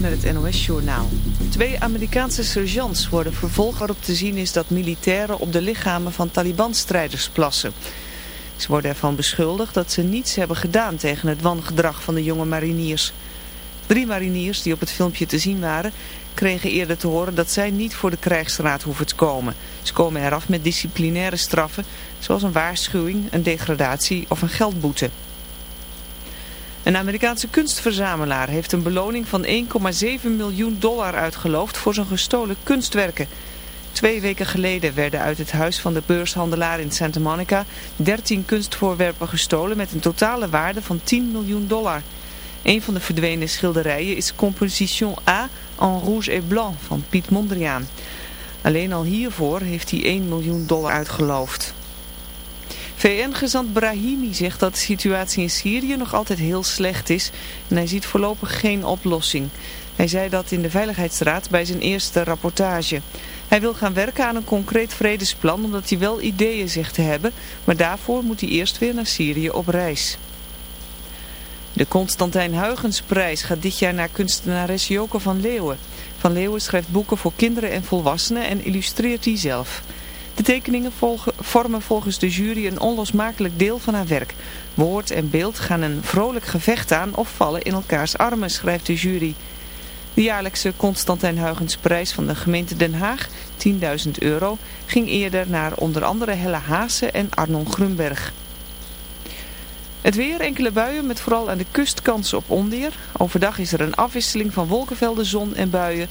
met het NOS-journaal. Twee Amerikaanse sergeants worden vervolgd waarop te zien is dat militairen op de lichamen van Taliban-strijders plassen. Ze worden ervan beschuldigd dat ze niets hebben gedaan tegen het wangedrag van de jonge mariniers. Drie mariniers die op het filmpje te zien waren, kregen eerder te horen dat zij niet voor de krijgsraad hoeven te komen. Ze komen eraf met disciplinaire straffen, zoals een waarschuwing, een degradatie of een geldboete. Een Amerikaanse kunstverzamelaar heeft een beloning van 1,7 miljoen dollar uitgeloofd voor zijn gestolen kunstwerken. Twee weken geleden werden uit het huis van de beurshandelaar in Santa Monica 13 kunstvoorwerpen gestolen met een totale waarde van 10 miljoen dollar. Een van de verdwenen schilderijen is Composition A en rouge et blanc van Piet Mondriaan. Alleen al hiervoor heeft hij 1 miljoen dollar uitgeloofd. VN-gezant Brahimi zegt dat de situatie in Syrië nog altijd heel slecht is en hij ziet voorlopig geen oplossing. Hij zei dat in de Veiligheidsraad bij zijn eerste rapportage. Hij wil gaan werken aan een concreet vredesplan omdat hij wel ideeën zegt te hebben, maar daarvoor moet hij eerst weer naar Syrië op reis. De Constantijn Huygensprijs gaat dit jaar naar kunstenares Joke van Leeuwen. Van Leeuwen schrijft boeken voor kinderen en volwassenen en illustreert die zelf. De tekeningen volgen, vormen volgens de jury een onlosmakelijk deel van haar werk. Woord en beeld gaan een vrolijk gevecht aan of vallen in elkaars armen, schrijft de jury. De jaarlijkse Constantijn Huygensprijs van de gemeente Den Haag, 10.000 euro, ging eerder naar onder andere Helle Haase en Arnon Grunberg. Het weer, enkele buien met vooral aan de kust kans op onweer. Overdag is er een afwisseling van wolkenvelden, zon en buien.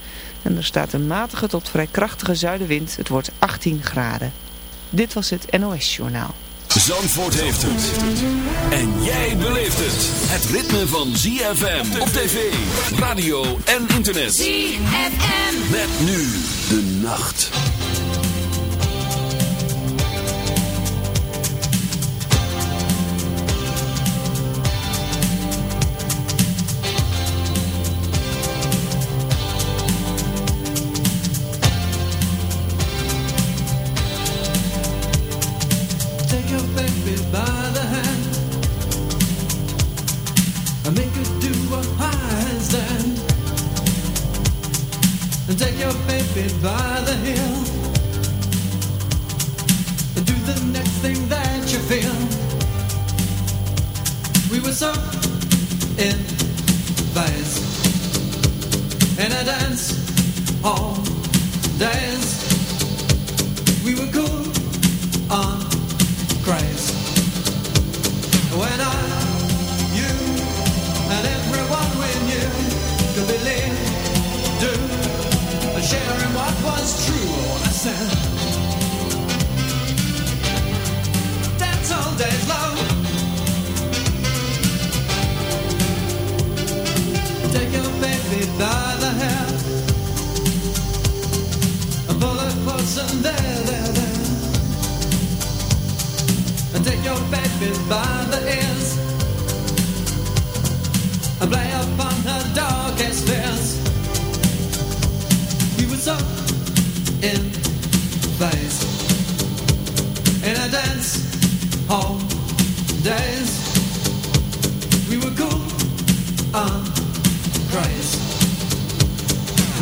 En er staat een matige tot vrij krachtige zuidenwind. Het wordt 18 graden. Dit was het NOS Journaal. Zandvoort heeft het. En jij beleeft het. Het ritme van ZFM op tv, radio en internet. ZFM. Met nu de nacht.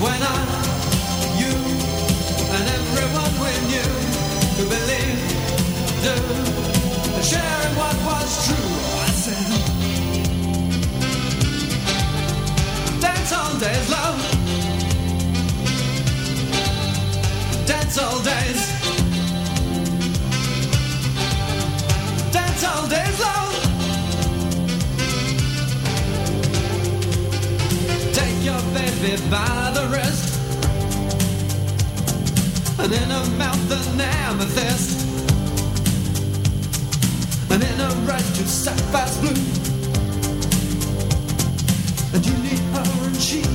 When I you and everyone we knew could believe do sharing what was true I said dance all days love Dance all days. Dance all days long. Baby by the wrist. And in her mouth an amethyst. And in her red to sapphire's blue. And you need her and she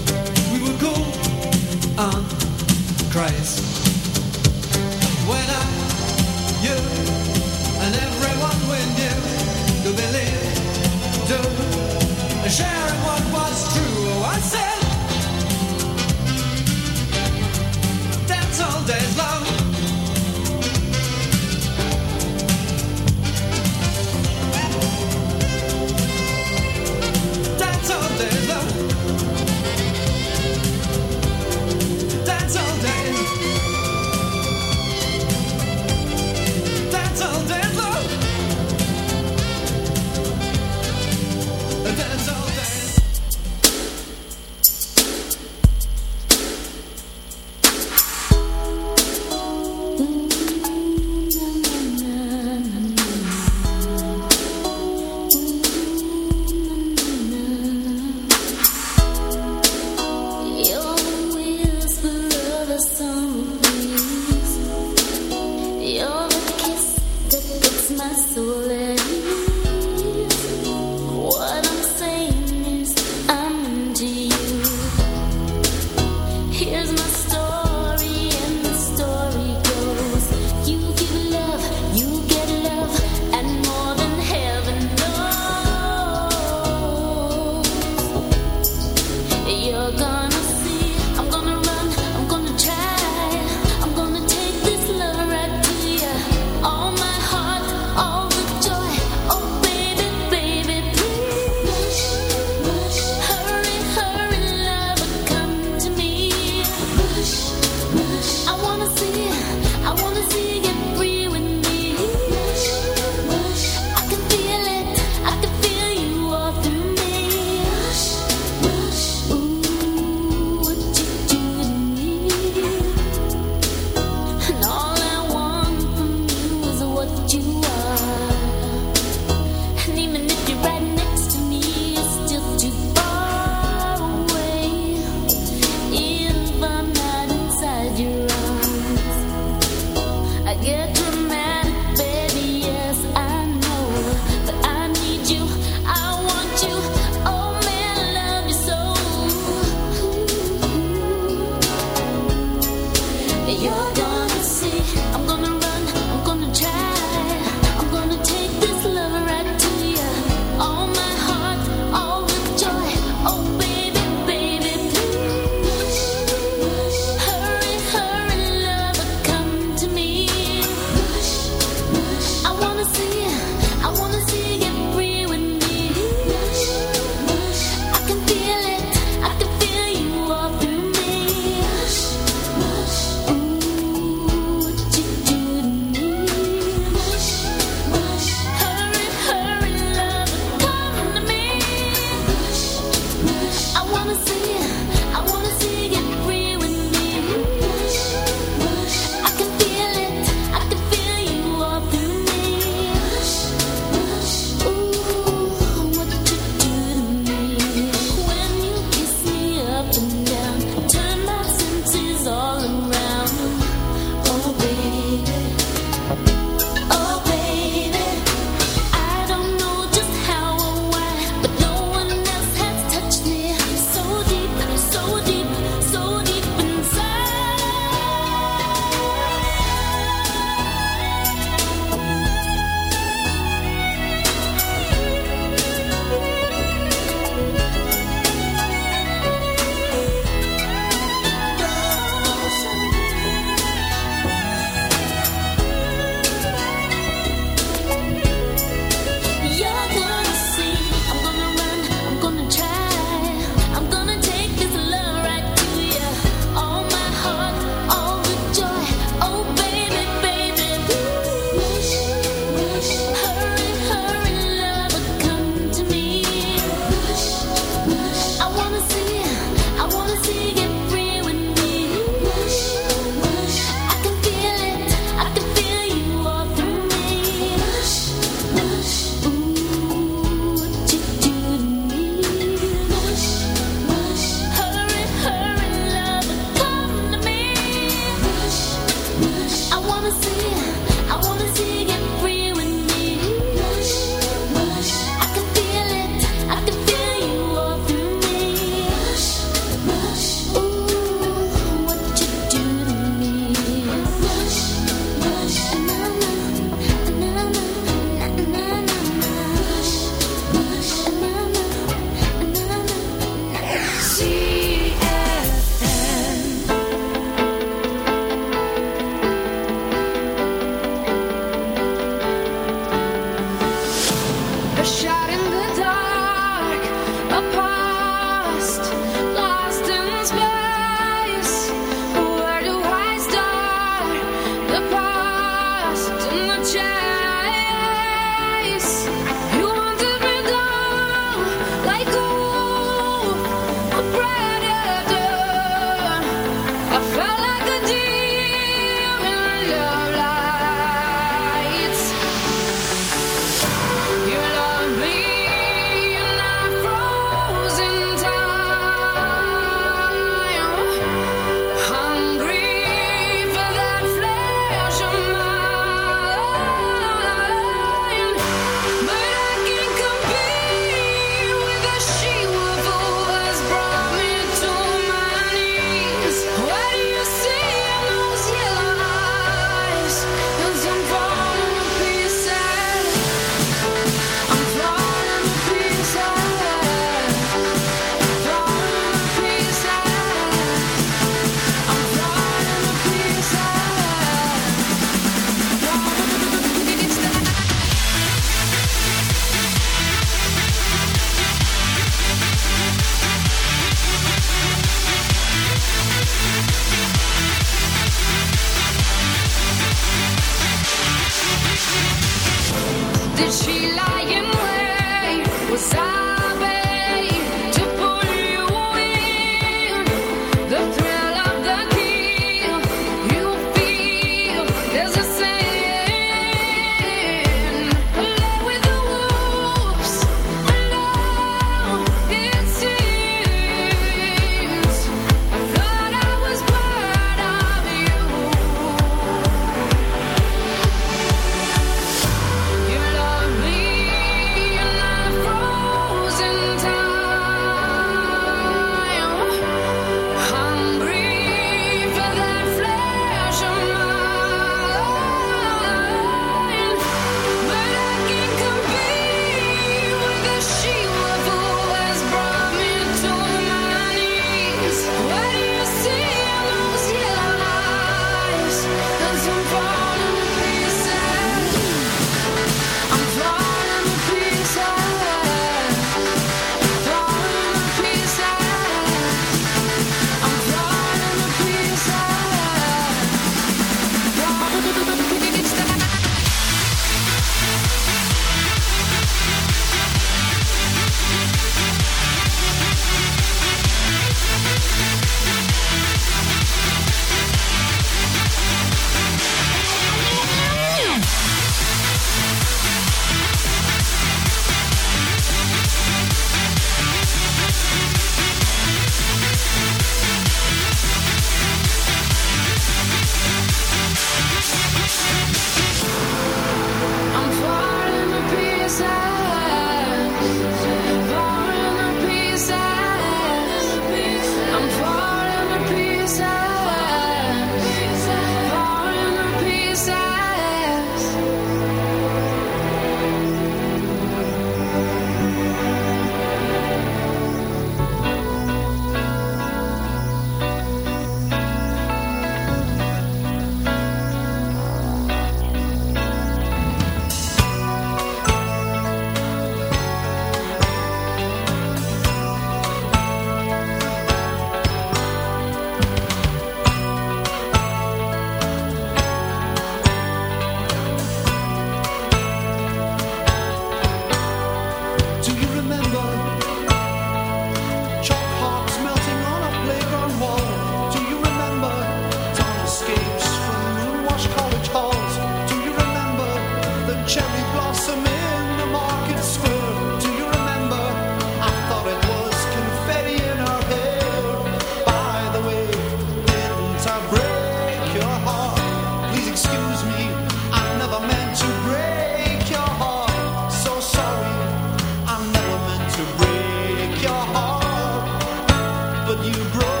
but you broke.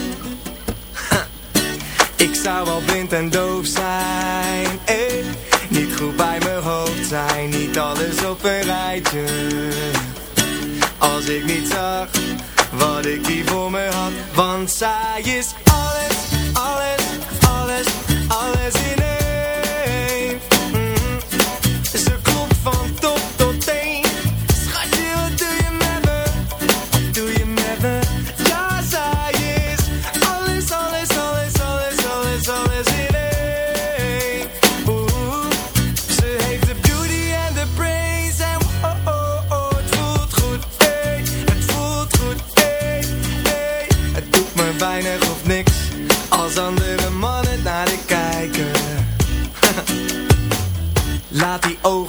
zou wel blind en doof zijn eh. Niet goed bij mijn hoofd zijn Niet alles op een rijtje Als ik niet zag wat ik hier voor me had Want zij is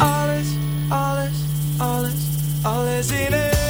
alles, alles, alles, alles in één.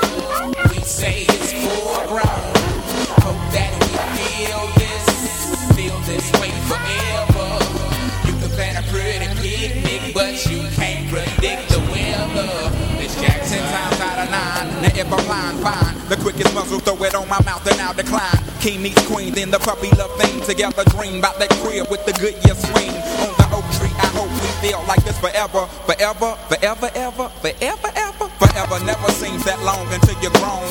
Lying, fine. The quickest muzzle, throw it on my mouth and I'll decline. King meets queen, then the puppy love thing. Together dream about that crib with the good year swing. On the oak tree, I hope we feel like this forever. Forever, forever, ever, forever, ever. Forever never seems that long until you're grown.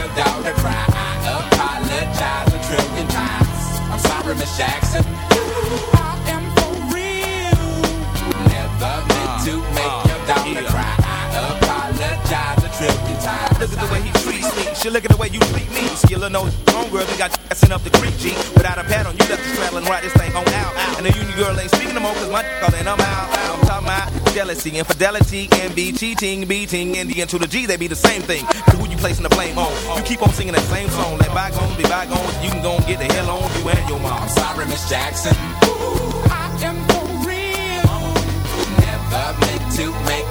your daughter cry. I apologize a trillion times. I'm sorry, Miss Jackson. Ooh, I am for real. Never meant to uh, make uh, your daughter cry. I apologize a trillion times. Look at the way he. She look at the way you treat me. See a little no homegirl that got sent up the creek, G. Without a pad on, you left the straddle and ride this thing on out. And the union girl ain't speaking no more, cause my calling I'm out. I'm talking about jealousy, infidelity, envy, cheating, beating, and the N to the G, they be the same thing. So who you placing the blame on? You keep on singing that same song. Let bygones be bygones. You can go and get the hell on you and your mom. I'm sorry, Miss Jackson. Ooh, I am for real. Never meant to make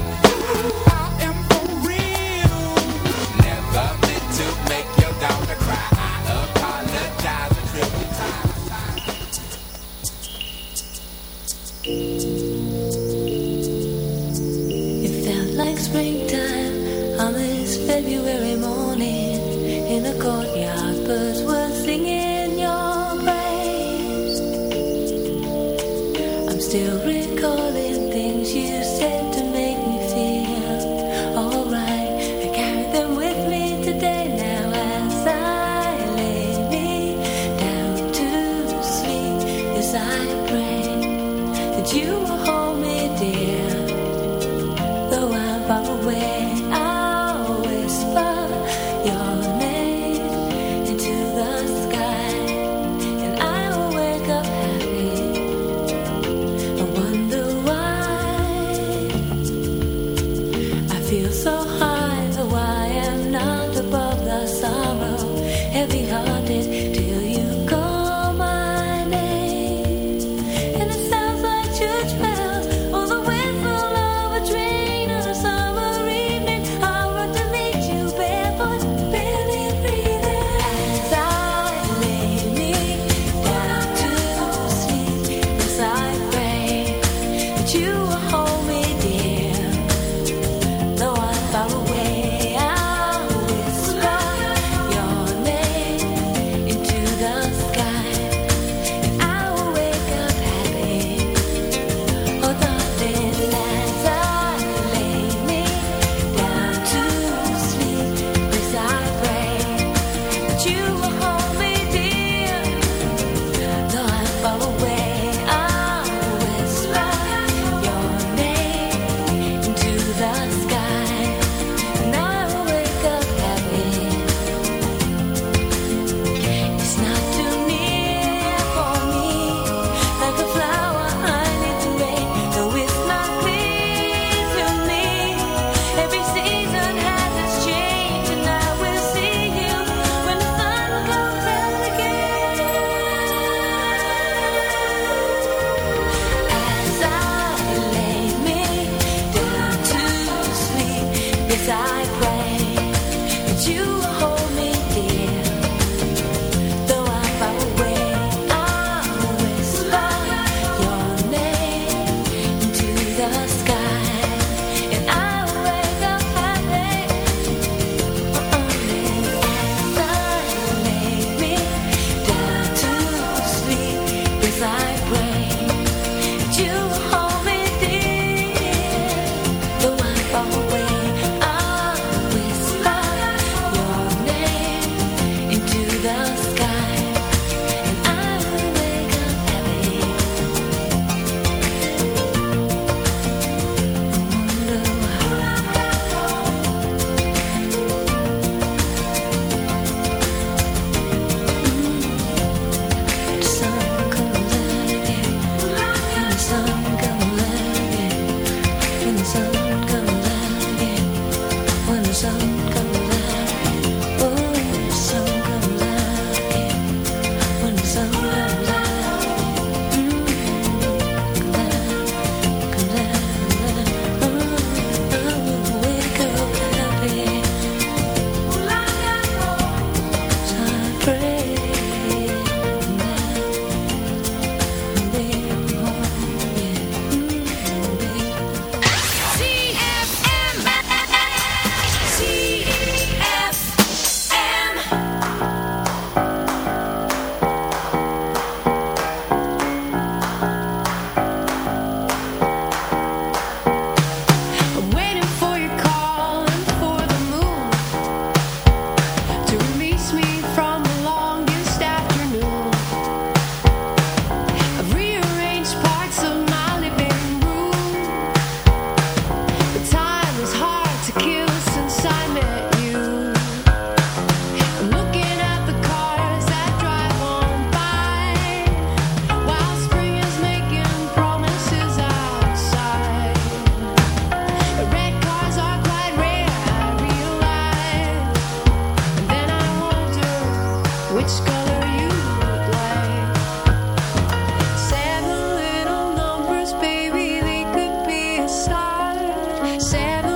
settle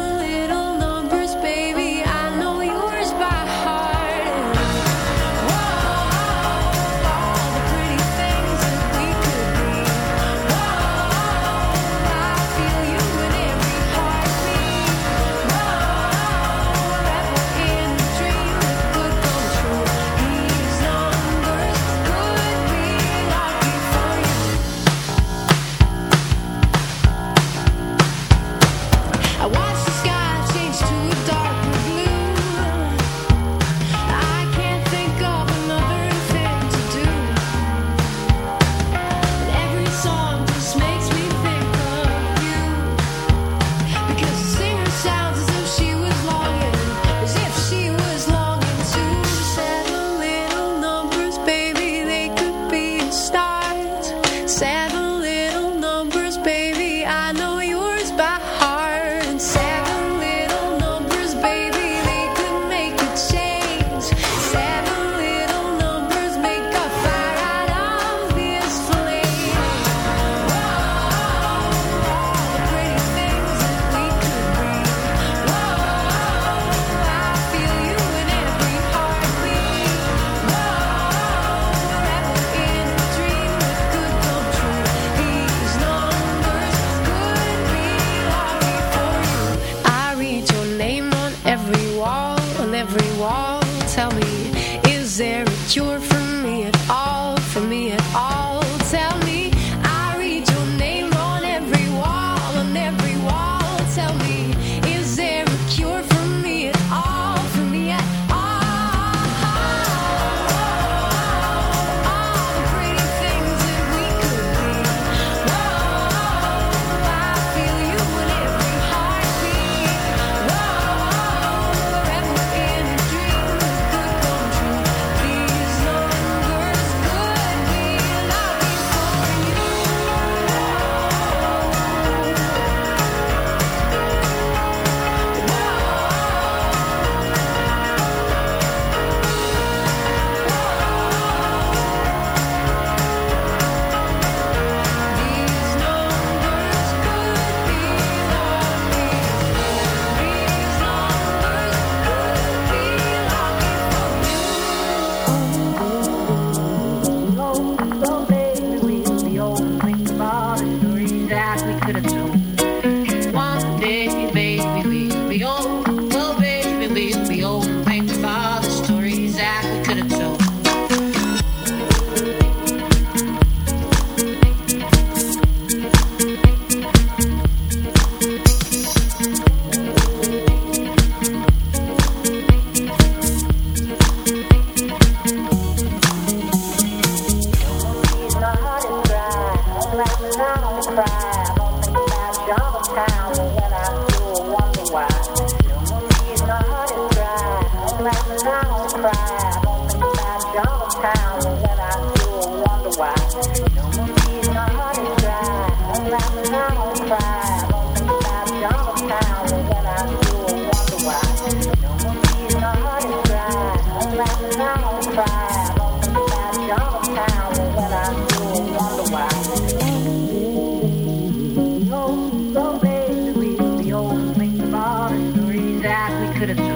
criticism.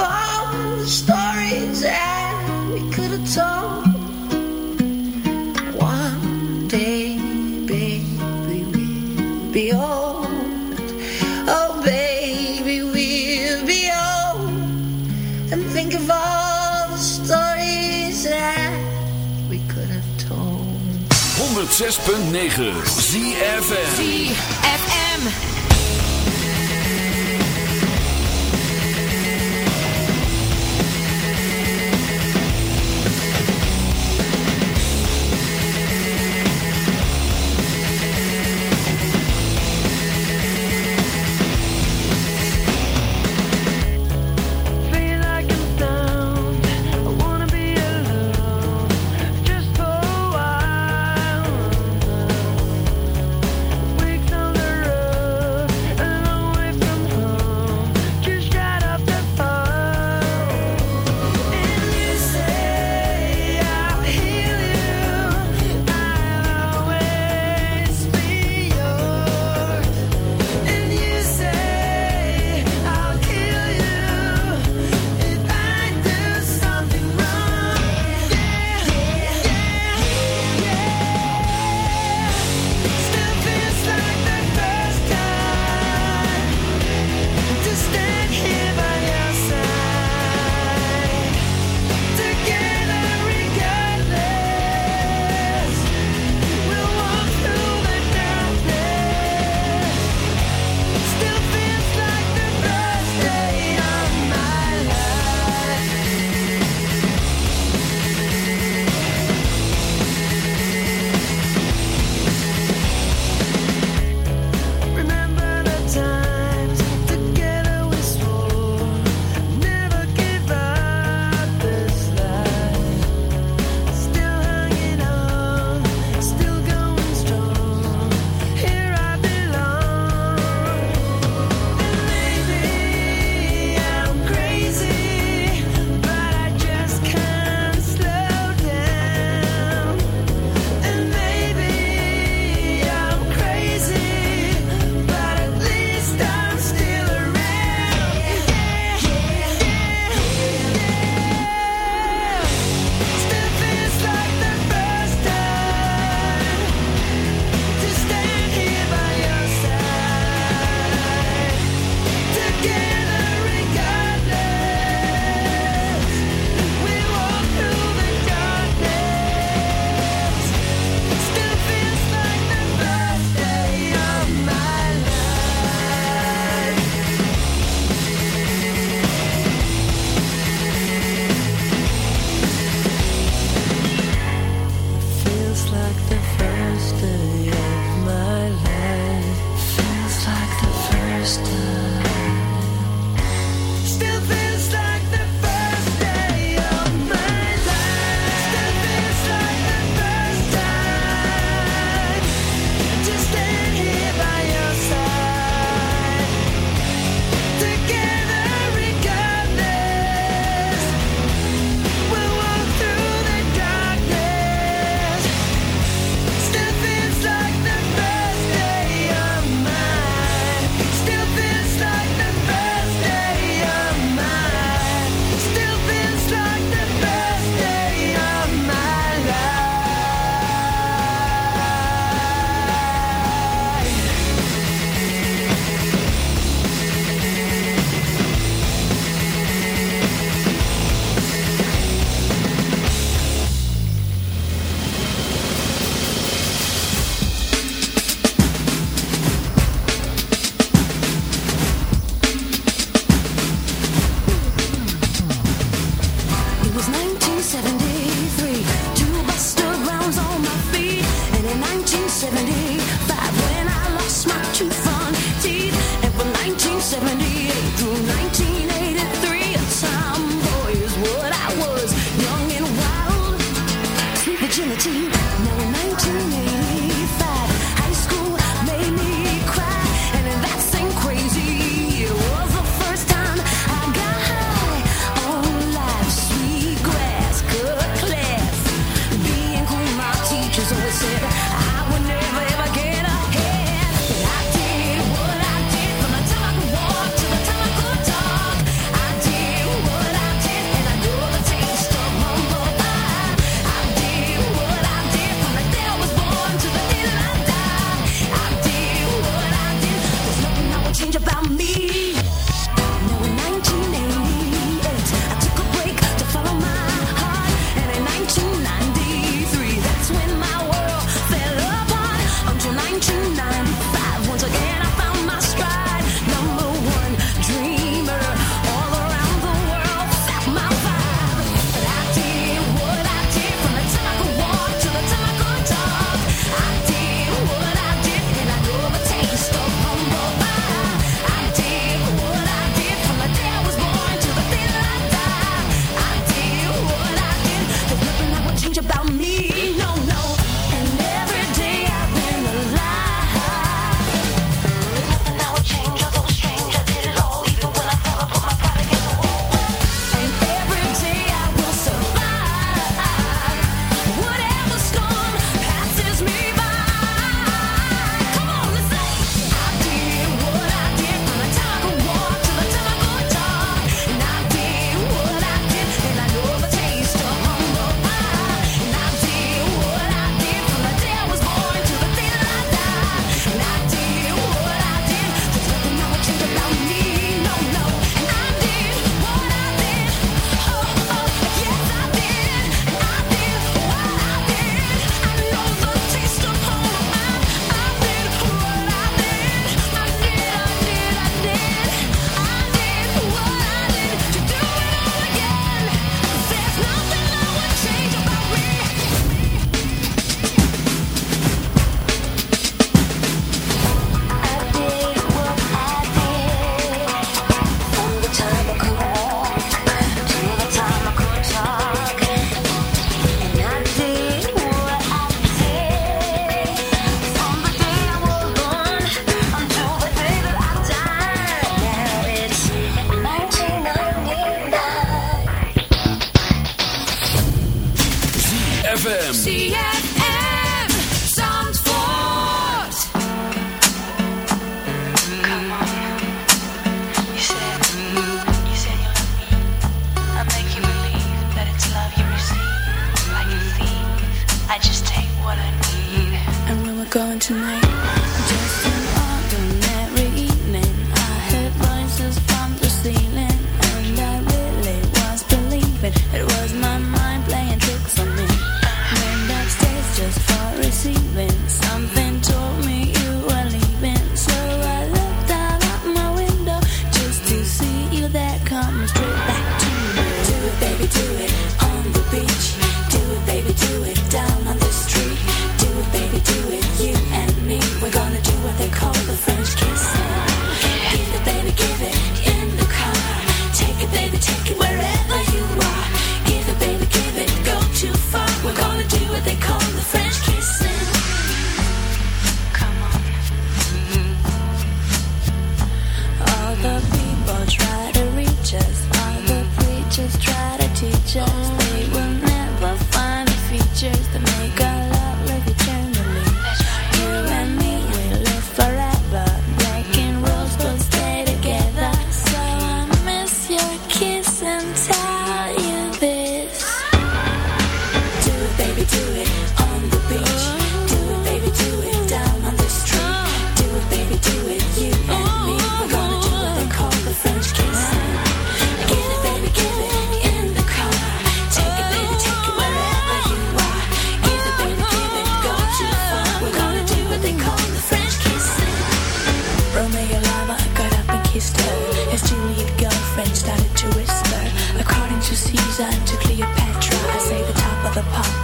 of we could have told. One day, baby, we'll ZFM.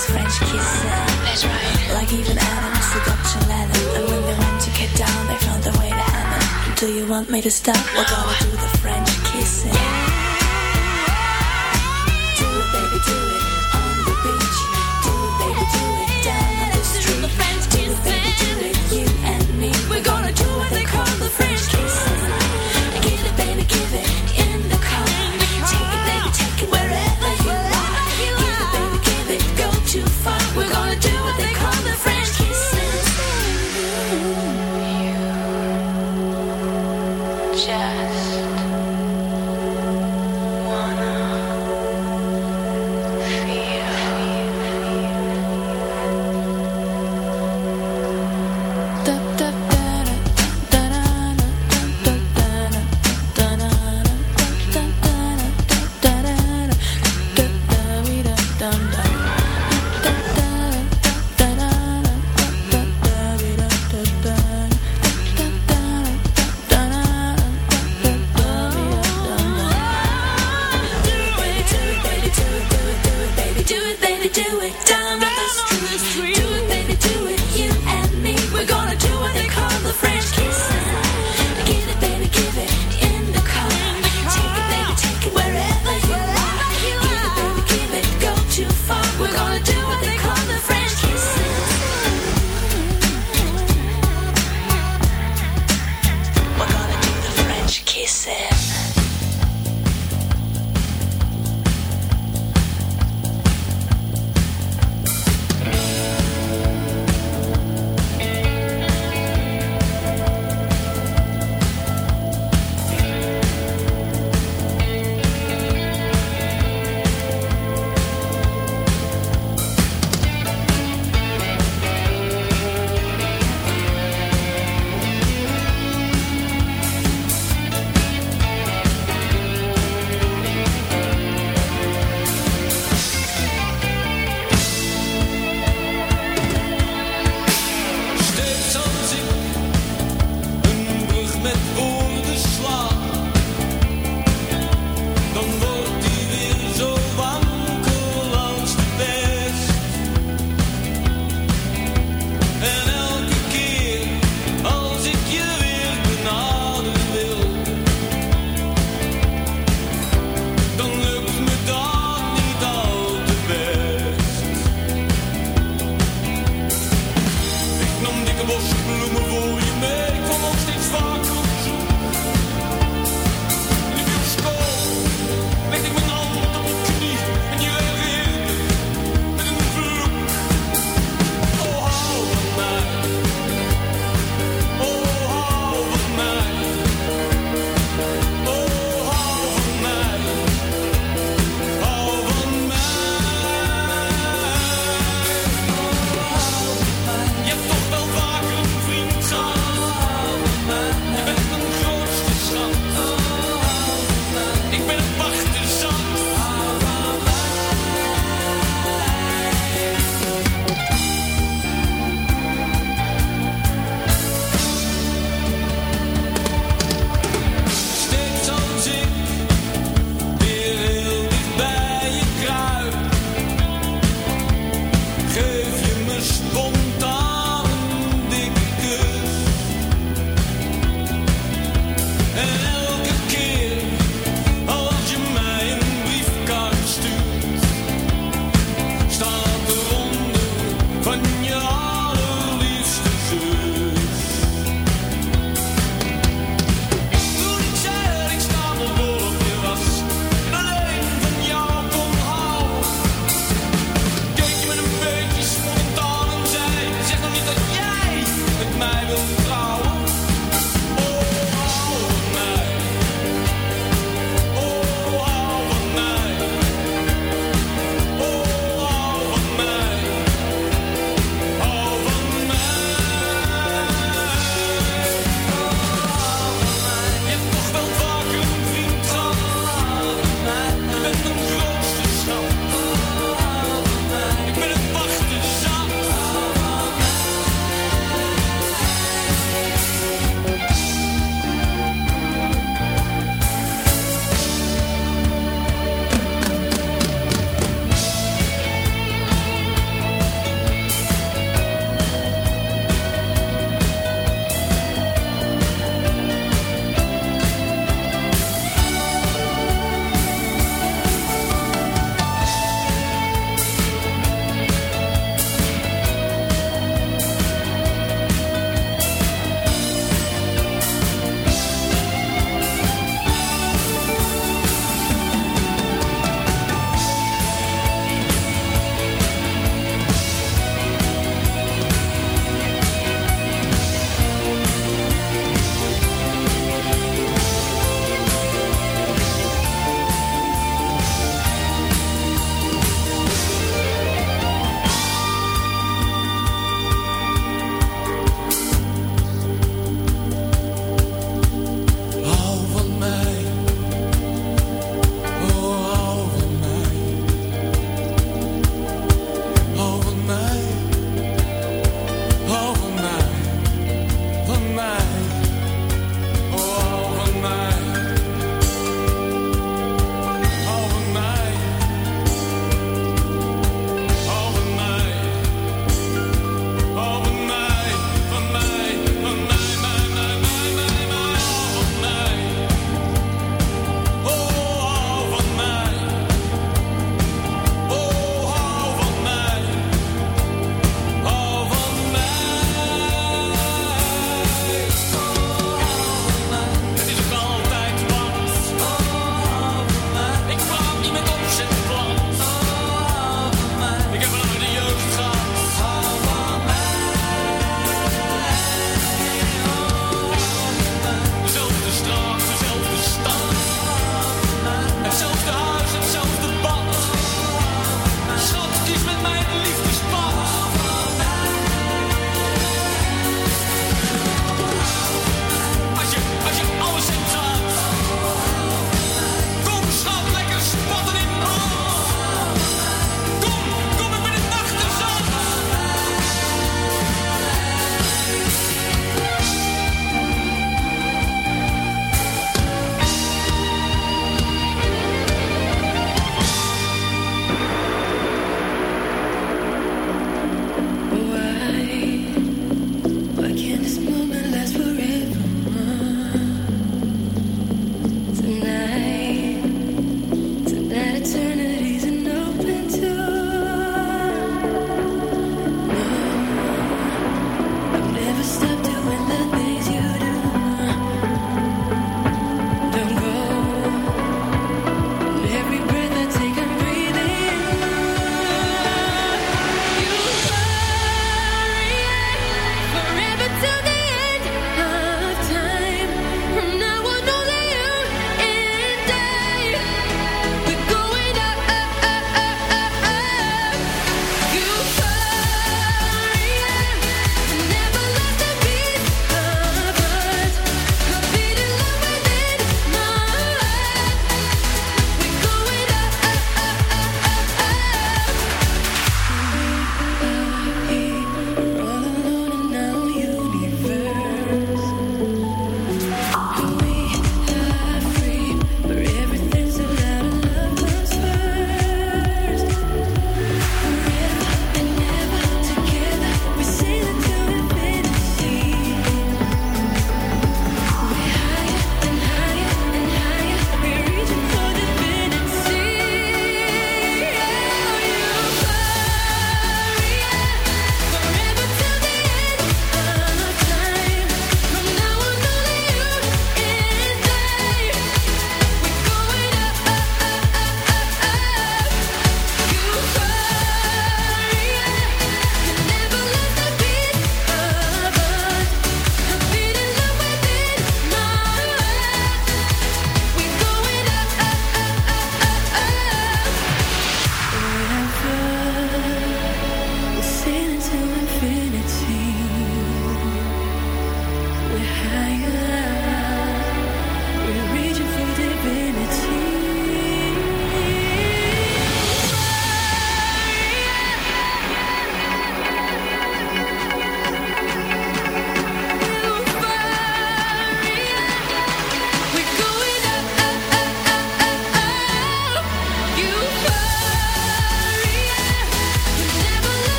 was French kissing. That's right. Like even Adam was seduction leather. And when they went to get down, they found their way to heaven. Do you want me to stop? No. We're gonna do the French kissing. Yeah. Do it, baby, do it. On the beach. Do it, baby, do it. Do the French kissing. Do it, baby, do it. You and me. We're gonna do what they call the French kissing.